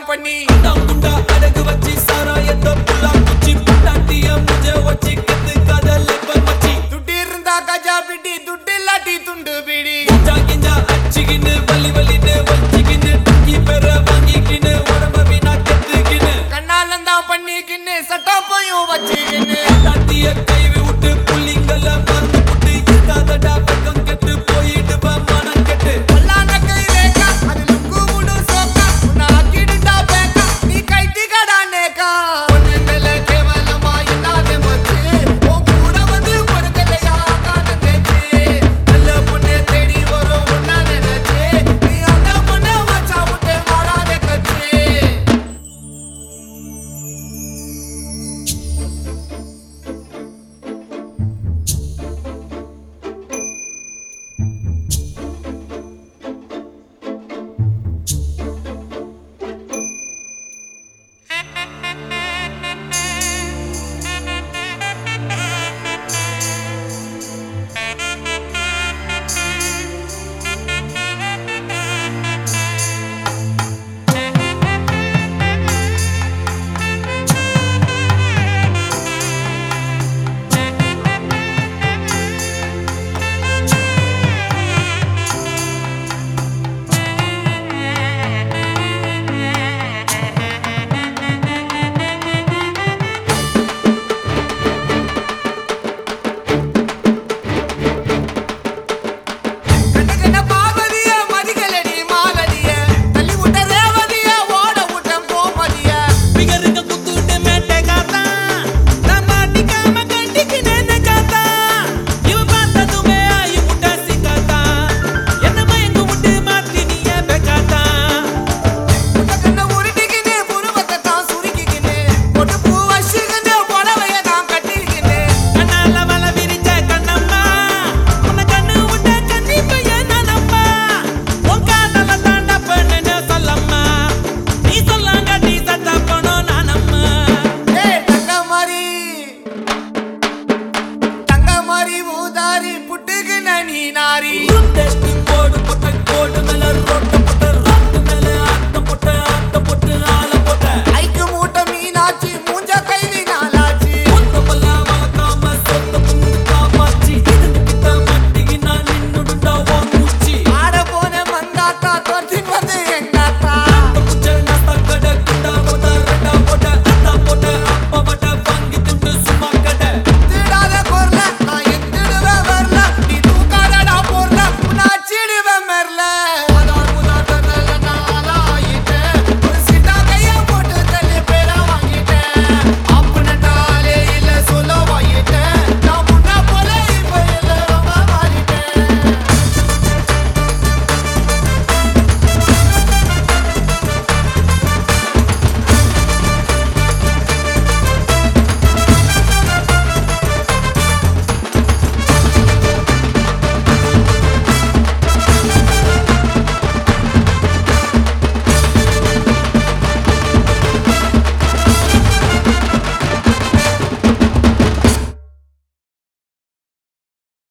company. Viva Merlán!